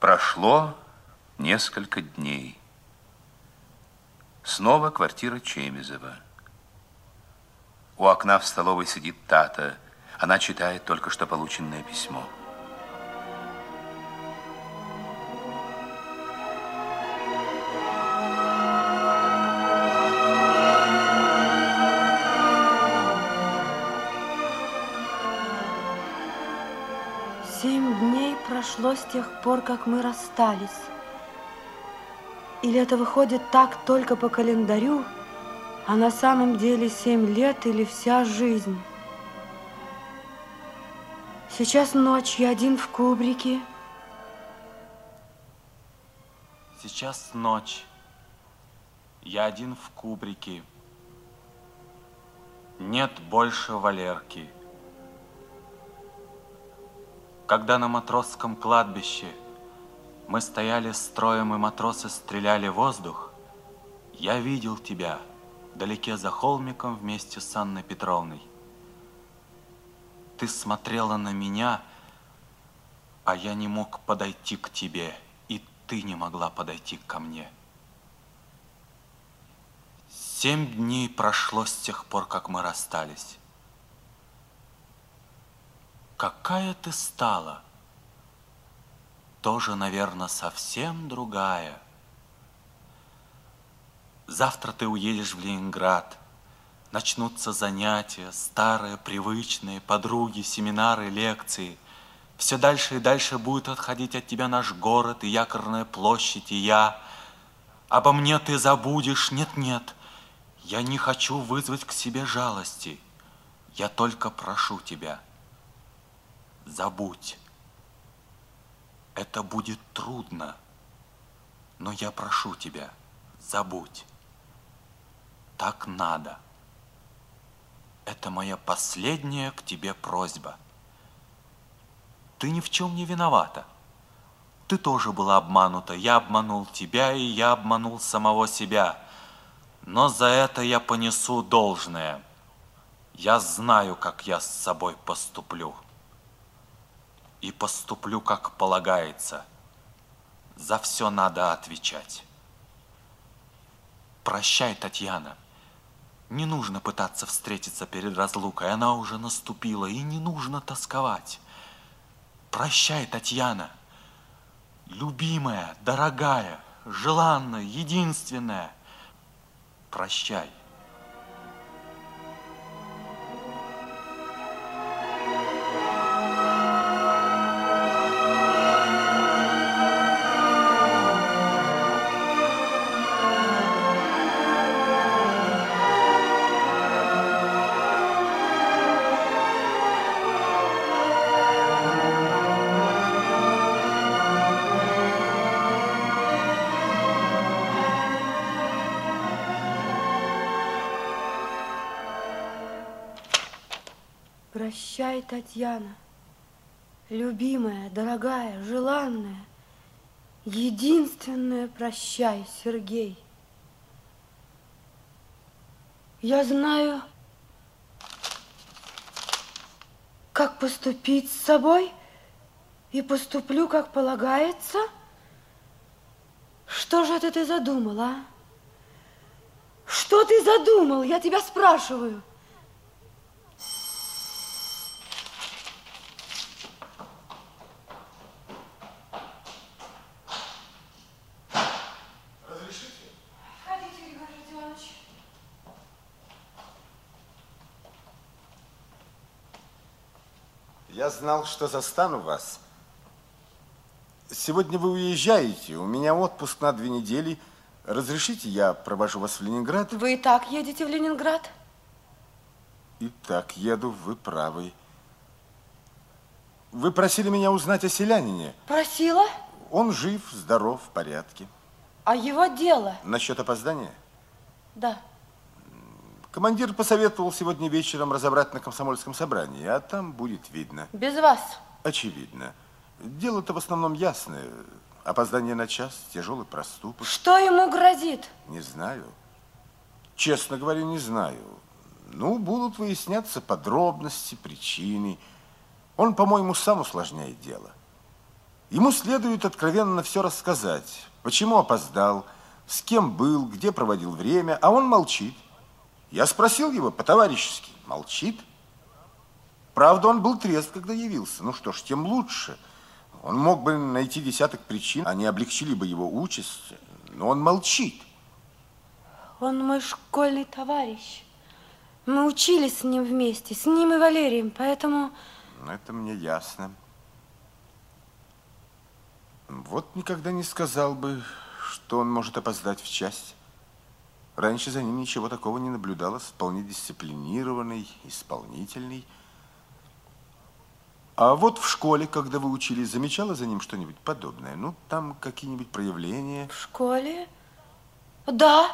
Прошло несколько дней. Снова квартира Чемизова. У окна в столовой сидит Тата. Она читает только что полученное письмо. Семь дней прошло с тех пор, как мы расстались. Или это выходит так только по календарю, а на самом деле семь лет или вся жизнь? Сейчас ночь, я один в кубрике. Сейчас ночь. Я один в кубрике. Нет больше Валерки. Когда на матросском кладбище мы стояли строем, и матросы стреляли в воздух, я видел тебя вдалеке за холмиком вместе с Анной Петровной. Ты смотрела на меня, а я не мог подойти к тебе, и ты не могла подойти ко мне. Семь дней прошло с тех пор, как мы расстались. Какая ты стала? Тоже, наверное, совсем другая. Завтра ты уедешь в Ленинград. Начнутся занятия, старые, привычные, подруги, семинары, лекции. Все дальше и дальше будет отходить от тебя наш город и якорная площадь, и я. Обо мне ты забудешь. Нет, нет, я не хочу вызвать к себе жалости. Я только прошу тебя – забудь. Это будет трудно, но я прошу тебя, забудь. Так надо. Это моя последняя к тебе просьба. Ты ни в чем не виновата. Ты тоже была обманута. Я обманул тебя, и я обманул самого себя. Но за это я понесу должное. Я знаю, как я с собой поступлю и поступлю, как полагается. За все надо отвечать. Прощай, Татьяна. Не нужно пытаться встретиться перед разлукой, она уже наступила, и не нужно тосковать. Прощай, Татьяна. Любимая, дорогая, желанная, единственная. Прощай. Прощай, Татьяна, любимая, дорогая, желанная, единственная прощай, Сергей. Я знаю, как поступить с собой и поступлю, как полагается. Что же это ты задумал, а? Что ты задумал? Я тебя спрашиваю. Я знал, что застану вас. Сегодня вы уезжаете, у меня отпуск на две недели. Разрешите, я провожу вас в Ленинград? Вы и так едете в Ленинград? И так еду, вы правы. Вы просили меня узнать о селянине. Просила? Он жив, здоров, в порядке. А его дело? Насчет опоздания? Да. Командир посоветовал сегодня вечером разобрать на комсомольском собрании, а там будет видно. Без вас? Очевидно. Дело-то в основном ясное. Опоздание на час, тяжелый проступок. Что ему грозит? Не знаю. Честно говоря, не знаю. Ну, будут выясняться подробности, причины. Он, по-моему, сам усложняет дело. Ему следует откровенно все рассказать. Почему опоздал, с кем был, где проводил время, а он молчит. Я спросил его по-товарищески. Молчит. Правда, он был трезв, когда явился. Ну что ж, тем лучше. Он мог бы найти десяток причин, они облегчили бы его участь, но он молчит. Он мой школьный товарищ. Мы учились с ним вместе, с ним и Валерием, поэтому... Ну, это мне ясно. Вот никогда не сказал бы, что он может опоздать в часть. Раньше за ним ничего такого не наблюдалось. Вполне дисциплинированный, исполнительный. А вот в школе, когда вы учились, замечала за ним что-нибудь подобное? Ну, там какие-нибудь проявления? В школе? Да.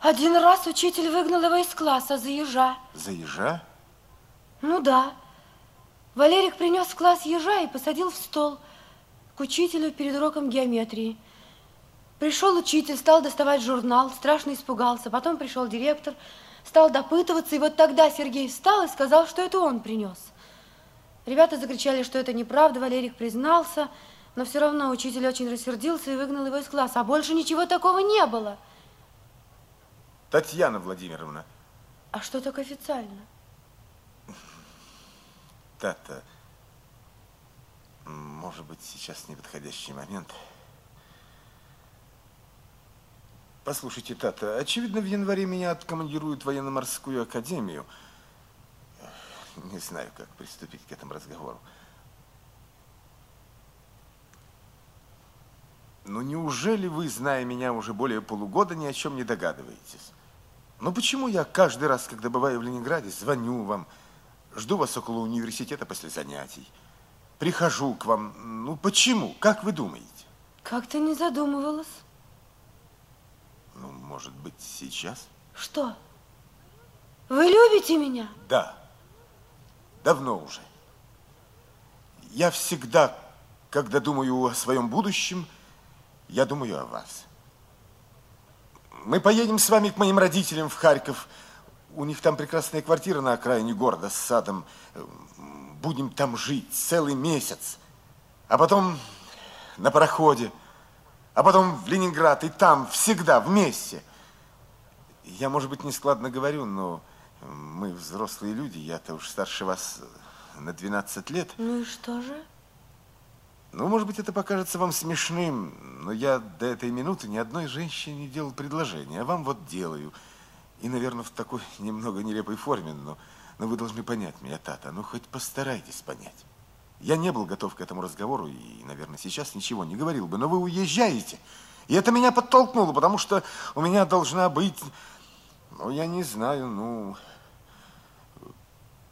Один раз учитель выгнал его из класса за ежа. За ежа? Ну да. Валерик принес в класс ежа и посадил в стол к учителю перед уроком геометрии. Пришел учитель, стал доставать журнал, страшно испугался. Потом пришел директор, стал допытываться, и вот тогда Сергей встал и сказал, что это он принес. Ребята закричали, что это неправда, Валерик признался, но все равно учитель очень рассердился и выгнал его из класса. А больше ничего такого не было. Татьяна Владимировна. А что так официально? Тата, может быть, сейчас неподходящий момент. Послушайте, Тата, очевидно, в январе меня откомандируют в военно-морскую академию. Не знаю, как приступить к этому разговору. Но неужели вы, зная меня уже более полугода, ни о чем не догадываетесь? Ну почему я каждый раз, когда бываю в Ленинграде, звоню вам, жду вас около университета после занятий, прихожу к вам. Ну почему? Как вы думаете? Как-то не задумывалась. Ну, может быть, сейчас? Что? Вы любите меня? Да. Давно уже. Я всегда, когда думаю о своем будущем, я думаю о вас. Мы поедем с вами к моим родителям в Харьков. У них там прекрасная квартира на окраине города с садом. Будем там жить целый месяц. А потом на пароходе. А потом в Ленинград. И там всегда вместе. Я, может быть, не складно говорю, но мы взрослые люди. Я-то уж старше вас на 12 лет. Ну и что же? Ну, может быть, это покажется вам смешным, но я до этой минуты ни одной женщине не делал предложения, а вам вот делаю. И, наверное, в такой немного нелепой форме, но, но вы должны понять меня, Тата. Ну, хоть постарайтесь понять. Я не был готов к этому разговору и, наверное, сейчас ничего не говорил бы, но вы уезжаете. И это меня подтолкнуло, потому что у меня должна быть, ну, я не знаю, ну,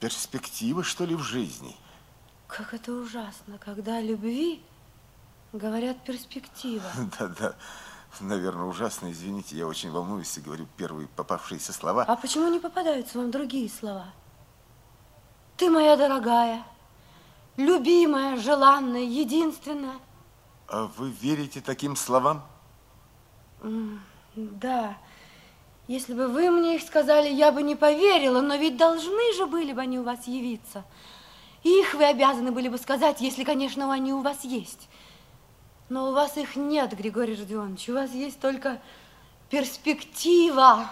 перспектива, что ли, в жизни. Как это ужасно, когда о любви говорят перспектива. Да, да. Наверное, ужасно. Извините, я очень волнуюсь и говорю первые попавшиеся слова. А почему не попадаются вам другие слова? Ты моя дорогая, любимая, желанная, единственная. А вы верите таким словам? Да. Если бы вы мне их сказали, я бы не поверила, но ведь должны же были бы они у вас явиться. Их вы обязаны были бы сказать, если, конечно, они у вас есть. Но у вас их нет, Григорий Родионович. У вас есть только перспектива.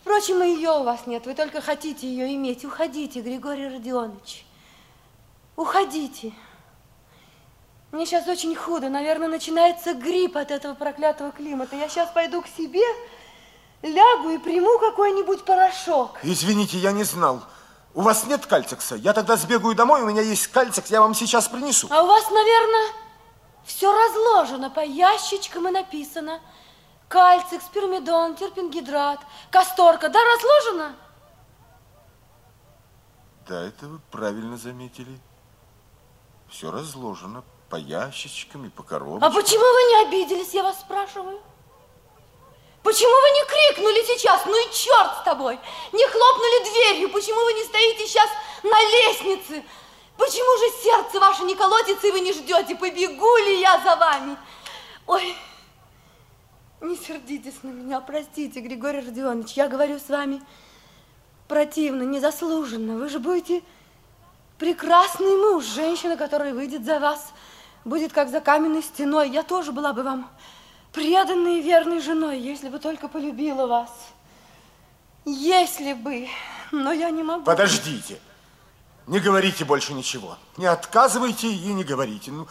Впрочем, и ее у вас нет. Вы только хотите ее иметь. Уходите, Григорий Родионович. Уходите. Мне сейчас очень худо. Наверное, начинается грипп от этого проклятого климата. Я сейчас пойду к себе, лягу и приму какой-нибудь порошок. Извините, я не знал. У вас нет кальцикса? Я тогда сбегаю домой, у меня есть кальцикс, я вам сейчас принесу. А у вас, наверное, все разложено по ящичкам и написано. Кальцик, спирмидон, терпингидрат, касторка, да, разложено? Да, это вы правильно заметили. Все разложено по ящичкам и по коробочкам. А почему вы не обиделись, я вас спрашиваю? Почему вы не крикнули сейчас? Ну и черт с тобой! Не хлопнули дверью? Почему вы не стоите сейчас на лестнице? Почему же сердце ваше не колотится, и вы не ждете, побегу ли я за вами? Ой, не сердитесь на меня, простите, Григорий Родионович, я говорю с вами противно, незаслуженно. Вы же будете прекрасный муж, женщина, которая выйдет за вас будет как за каменной стеной. Я тоже была бы вам преданной и верной женой, если бы только полюбила вас. Если бы, но я не могу. Подождите. Не говорите больше ничего. Не отказывайте и не говорите. Ну,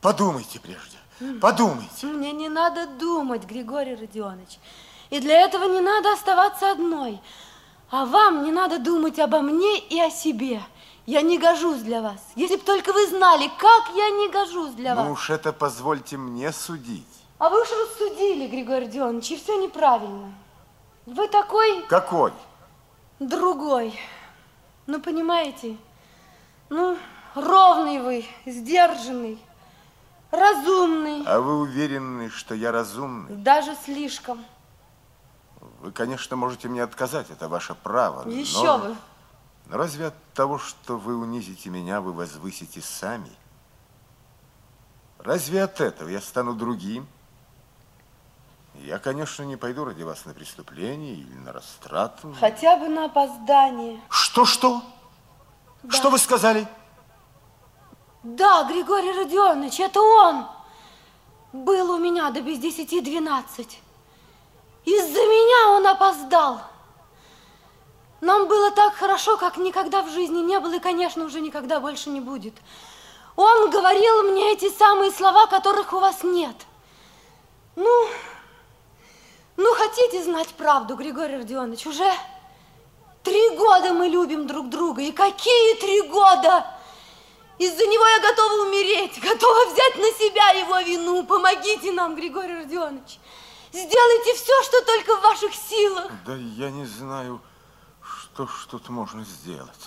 подумайте прежде. Подумайте. Мне не надо думать, Григорий Родионович. И для этого не надо оставаться одной. А вам не надо думать обо мне и о себе. Я не гожусь для вас. Если бы только вы знали, как я не гожусь для Ну вас. уж это позвольте мне судить. А вы уж рассудили, Григорий Родионович, и все неправильно. Вы такой Какой? другой. Ну, понимаете, ну, ровный вы, сдержанный, разумный, А вы уверены, что я разумный? даже слишком. Вы, конечно, можете мне отказать, это ваше право. но- Еще бы. Но разве от того, что вы унизите меня, вы возвысите сами? Разве от этого я стану другим? Я, конечно, не пойду ради вас на преступление или на растрату. Хотя бы на опоздание. Что-что? Да. Что вы сказали? Да, Григорий Родионович, это он. Был у меня до без десяти двенадцать. Из-за меня он опоздал. Нам было так хорошо, как никогда в жизни не было, и, конечно, уже никогда больше не будет. Он говорил мне эти самые слова, которых у вас нет. Ну, ну, хотите знать правду, Григорий Родионович, уже три года мы любим друг друга. И какие три года! Из-за него я готова умереть, готова взять на себя его вину. Помогите нам, Григорий Родионович. Сделайте все, что только в ваших силах. Да я не знаю, что ж тут можно сделать.